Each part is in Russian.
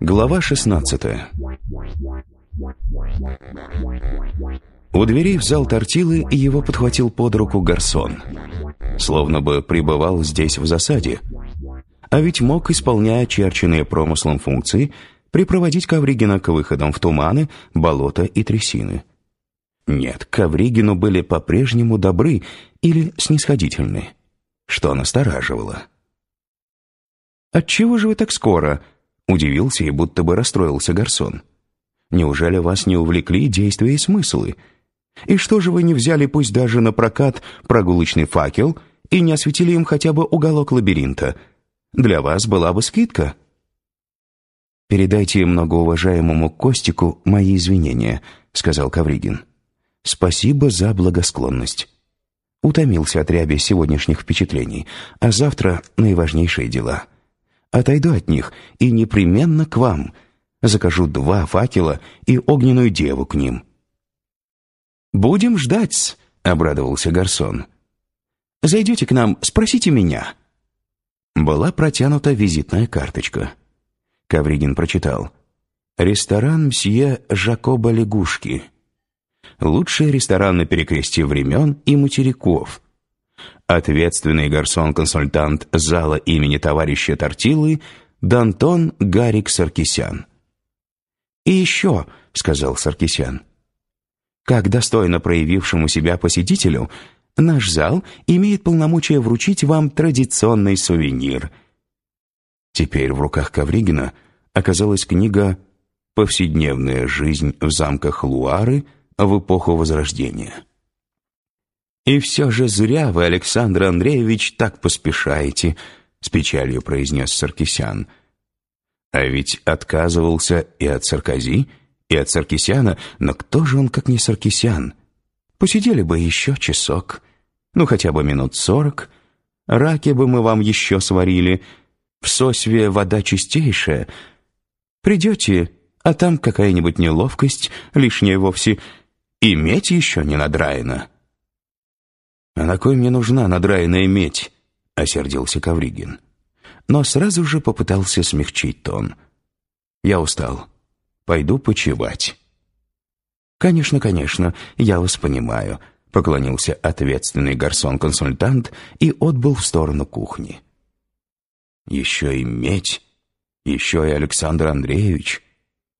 Глава 16 У дверей в зал тортилы его подхватил под руку гарсон. Словно бы пребывал здесь в засаде. А ведь мог, исполняя очерченные промыслом функции, припроводить Ковригина к выходам в туманы, болота и трясины. Нет, Ковригину были по-прежнему добры или снисходительны, что настораживало. «Отчего же вы так скоро?» — удивился и будто бы расстроился Гарсон. «Неужели вас не увлекли действия и смыслы? И что же вы не взяли пусть даже на прокат прогулочный факел и не осветили им хотя бы уголок лабиринта? Для вас была бы скидка». «Передайте многоуважаемому Костику мои извинения», — сказал Кавригин. «Спасибо за благосклонность». Утомился от ряби сегодняшних впечатлений, а завтра наиважнейшие дела. Отойду от них и непременно к вам. Закажу два факела и огненную деву к ним. «Будем ждать», — обрадовался Гарсон. «Зайдете к нам, спросите меня». Была протянута визитная карточка. Кавригин прочитал. «Ресторан мсье Жакоба Лягушки. Лучший ресторан на перекрестье времен и материков. Ответственный гарсон-консультант зала имени товарища Тортилы Дантон Гарик Саркисян». «И еще», — сказал Саркисян, «как достойно проявившему себя посетителю, наш зал имеет полномочия вручить вам традиционный сувенир — Теперь в руках Ковригина оказалась книга «Повседневная жизнь в замках Луары в эпоху Возрождения». «И все же зря вы, Александр Андреевич, так поспешаете», — с печалью произнес Саркисян. «А ведь отказывался и от Саркози, и от Саркисяна, но кто же он, как не Саркисян? Посидели бы еще часок, ну хотя бы минут сорок, раки бы мы вам еще сварили», в сосве вода чистейшая. Придете, а там какая-нибудь неловкость, лишняя вовсе, и медь еще не надраена». «А на кой мне нужна надраенная медь?» — осердился Кавригин. Но сразу же попытался смягчить тон. «Я устал. Пойду почевать». «Конечно, конечно, я вас понимаю», — поклонился ответственный гарсон-консультант и отбыл в сторону кухни. Еще и медь, еще и Александр Андреевич.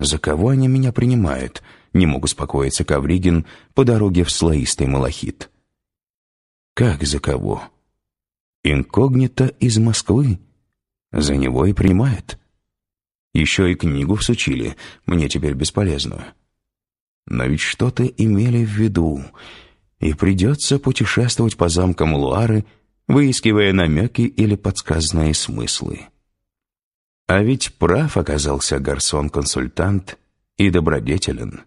За кого они меня принимают? Не мог успокоиться Ковригин по дороге в слоистый малахит. Как за кого? Инкогнито из Москвы. За него и принимают. Еще и книгу всучили, мне теперь бесполезную. Но ведь что-то имели в виду, и придется путешествовать по замкам Луары выискивая намеки или подсказанные смыслы. А ведь прав оказался гарсон-консультант и добродетелен.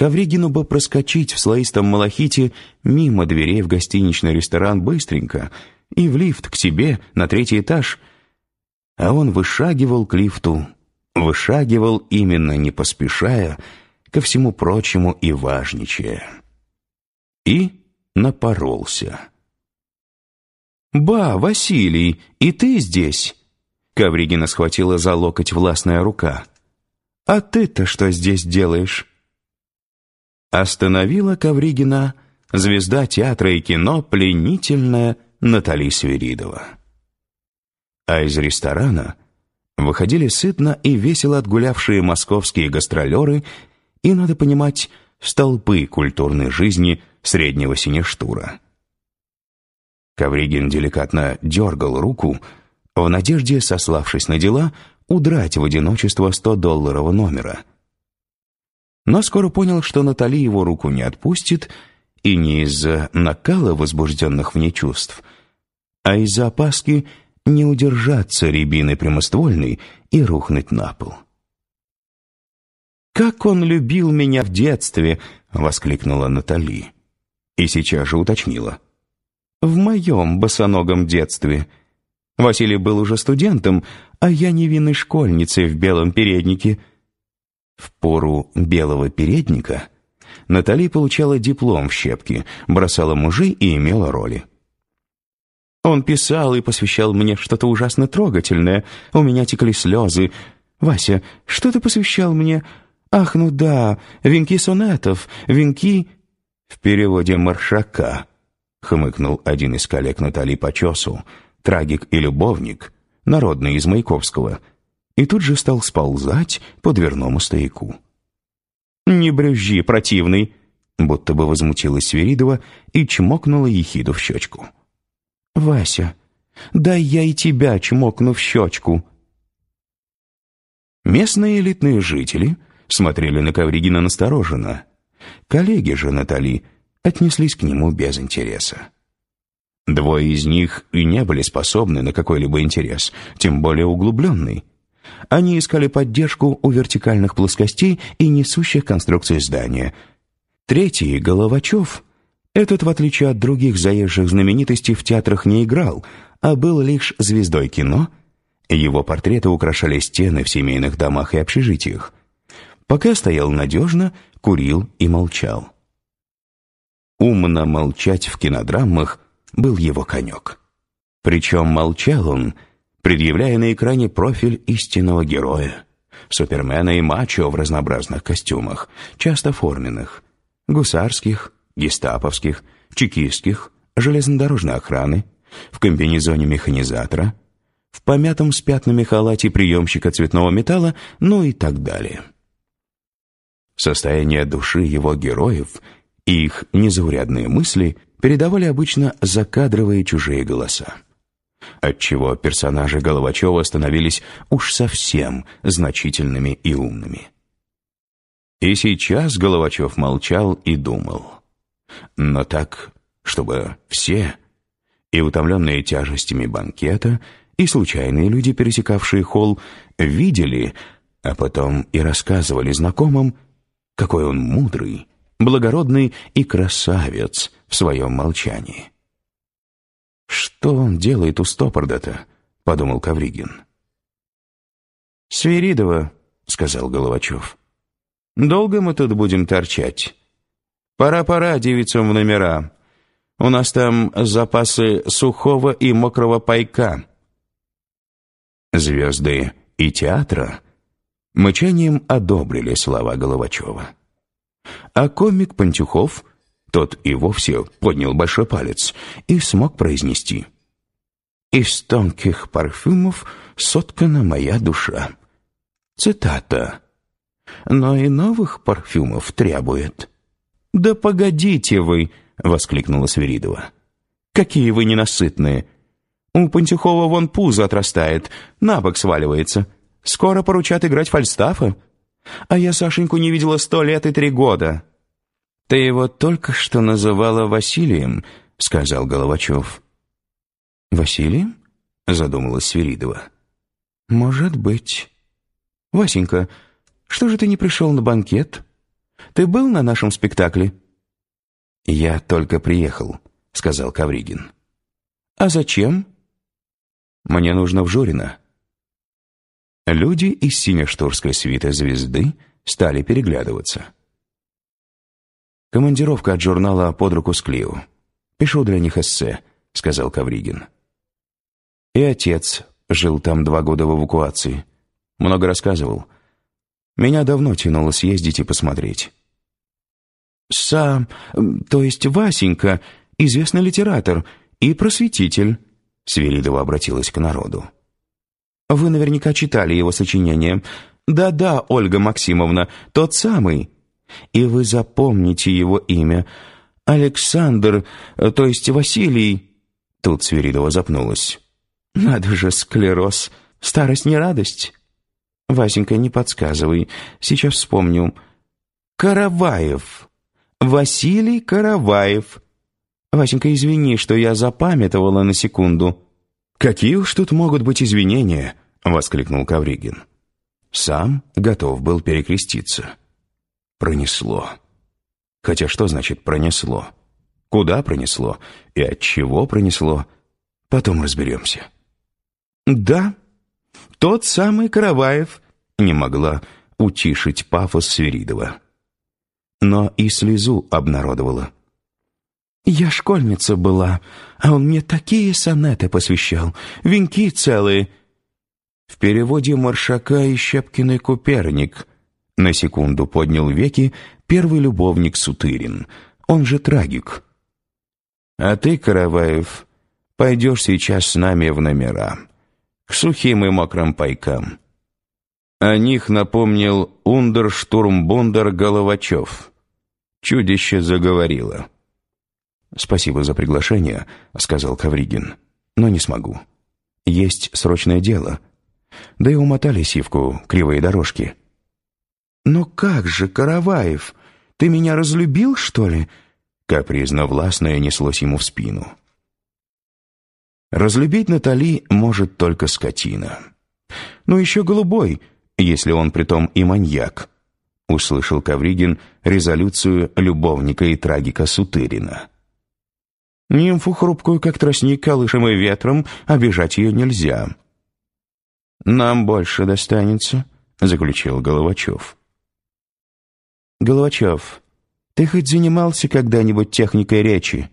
Ковригину бы проскочить в слоистом малахите мимо дверей в гостиничный ресторан быстренько и в лифт к себе на третий этаж, а он вышагивал к лифту, вышагивал именно не поспешая, ко всему прочему и важничая. И напоролся. «Ба, Василий, и ты здесь?» Ковригина схватила за локоть властная рука. «А ты-то что здесь делаешь?» Остановила Ковригина звезда театра и кино пленительная Натали Свиридова. А из ресторана выходили сытно и весело отгулявшие московские гастролеры и, надо понимать, столпы культурной жизни среднего синештура. Ковригин деликатно дергал руку, в надежде, сославшись на дела, удрать в одиночество 100-долларового номера. Но скоро понял, что Натали его руку не отпустит, и не из-за накала возбужденных в ней чувств, а из-за опаски не удержаться рябиной прямоствольной и рухнуть на пол. «Как он любил меня в детстве!» — воскликнула Натали. И сейчас же уточнила — в моем босоногом детстве. Василий был уже студентом, а я невинной школьницей в белом переднике. В пору белого передника Натали получала диплом в щепке, бросала мужей и имела роли. Он писал и посвящал мне что-то ужасно трогательное. У меня текли слезы. «Вася, что ты посвящал мне?» «Ах, ну да, венки сонетов, венки...» «В переводе Маршака», — хмыкнул один из коллег Натали по чесу, трагик и любовник, народный из Маяковского, и тут же стал сползать по дверному стояку. «Не брюзжи, противный!» Будто бы возмутилась Свиридова и чмокнула Ехиду в щечку. «Вася, дай я и тебя чмокну в щечку!» Местные элитные жители смотрели на Ковригина настороженно. Коллеги же Натали отнеслись к нему без интереса. Двое из них и не были способны на какой-либо интерес, тем более углубленный. Они искали поддержку у вертикальных плоскостей и несущих конструкций здания. Третий, Головачев, этот, в отличие от других заезжих знаменитостей, в театрах не играл, а был лишь звездой кино. Его портреты украшали стены в семейных домах и общежитиях. Пока стоял надежно, курил и молчал. Умно молчать в кинодрамах был его конек. Причем молчал он — предъявляя на экране профиль истинного героя. Супермена и мачо в разнообразных костюмах, часто форменных, гусарских, гестаповских, чекистских, железнодорожной охраны, в комбинезоне механизатора, в помятом с пятнами халате приемщика цветного металла, ну и так далее. Состояние души его героев и их незаурядные мысли передавали обычно закадровые чужие голоса отчего персонажи Головачева становились уж совсем значительными и умными. И сейчас Головачев молчал и думал. Но так, чтобы все, и утомленные тяжестями банкета, и случайные люди, пересекавшие холл, видели, а потом и рассказывали знакомым, какой он мудрый, благородный и красавец в своем молчании. «Что он делает у Стопорда-то?» — подумал Кавригин. «Свиридова», — сказал Головачев. «Долго мы тут будем торчать? Пора-пора девицам в номера. У нас там запасы сухого и мокрого пайка». Звезды и театра мычанием одобрили слова Головачева. А комик Пантюхов тот и вовсе поднял большой палец и смог произнести. «Из тонких парфюмов соткана моя душа». Цитата. «Но и новых парфюмов требует». «Да погодите вы!» — воскликнула Свиридова. «Какие вы ненасытные! У Пантюхова вон пузо отрастает, на бок сваливается. Скоро поручат играть Фальстафа. А я Сашеньку не видела сто лет и три года». «Ты его только что называла Василием», — сказал Головачев. «Василием?» — задумалась Свиридова. «Может быть. Васенька, что же ты не пришел на банкет? Ты был на нашем спектакле?» «Я только приехал», — сказал Кавригин. «А зачем?» «Мне нужно в Журино». Люди из синештурской свиты звезды стали переглядываться. «Командировка от журнала «Под руку с Клио». Пишу для них эссе», — сказал Кавригин. И отец жил там два года в эвакуации. Много рассказывал. Меня давно тянуло съездить и посмотреть. «Сам, то есть Васенька, известный литератор и просветитель», — Свиридова обратилась к народу. «Вы наверняка читали его сочинение. Да-да, Ольга Максимовна, тот самый». И вы запомните его имя. Александр, то есть Василий...» Тут Свиридова запнулась. «Надо же, склероз. Старость не радость». «Васенька, не подсказывай. Сейчас вспомню. Караваев. Василий Караваев. Васенька, извини, что я запамятовала на секунду». «Какие уж тут могут быть извинения?» — воскликнул Кавригин. Сам готов был перекреститься. Пронесло. Хотя что значит «пронесло»? Куда пронесло и от чего пронесло? Потом разберемся. «Да, тот самый Караваев», — не могла утишить пафос Свиридова. но и слезу обнародовала. «Я школьница была, а он мне такие сонеты посвящал, венки целые». В переводе Маршака и Щепкиной «Куперник» на секунду поднял веки первый любовник Сутырин, он же трагик. «А ты, Караваев, пойдешь сейчас с нами в номера, к сухим и мокрым пайкам». О них напомнил ундерштурмбундер Головачев. Чудище заговорило. «Спасибо за приглашение», — сказал Кавригин. «Но не смогу. Есть срочное дело. Да и умотали сивку кривые дорожки». «Но как же, Караваев, ты меня разлюбил, что ли?» Капризно-властное неслось ему в спину. Разлюбить Натали может только скотина. Ну еще голубой, если он притом и маньяк услышал Кавригин резолюцию любовника и трагика Сутырина. Нимфу хрупкую, как тростник, колышем и ветром, обижать ее нельзя. «Нам больше достанется», — заключил Головачев. «Головачев, ты хоть занимался когда-нибудь техникой речи?»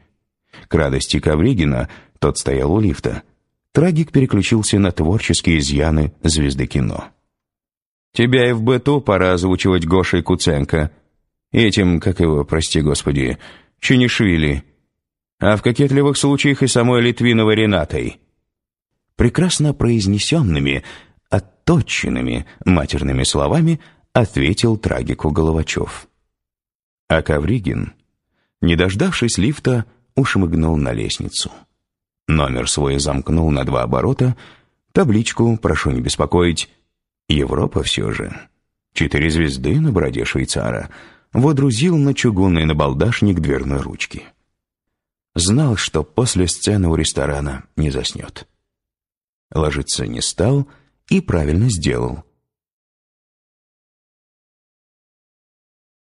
К радости Кавригина, тот стоял у лифта, трагик переключился на творческие изъяны звезды кино. Тебя и в быту пора озвучивать Гошей Куценко. Этим, как его, прости господи, Чинишвили. А в кокетливых случаях и самой Литвиновой Ренатой. Прекрасно произнесенными, отточенными матерными словами ответил трагику Головачев. А Ковригин, не дождавшись лифта, ушмыгнул на лестницу. Номер свой замкнул на два оборота, табличку «Прошу не беспокоить» Европа все же. Четыре звезды на бороде швейцара водрузил на чугунный набалдашник дверной ручки. Знал, что после сцены у ресторана не заснет. Ложиться не стал и правильно сделал.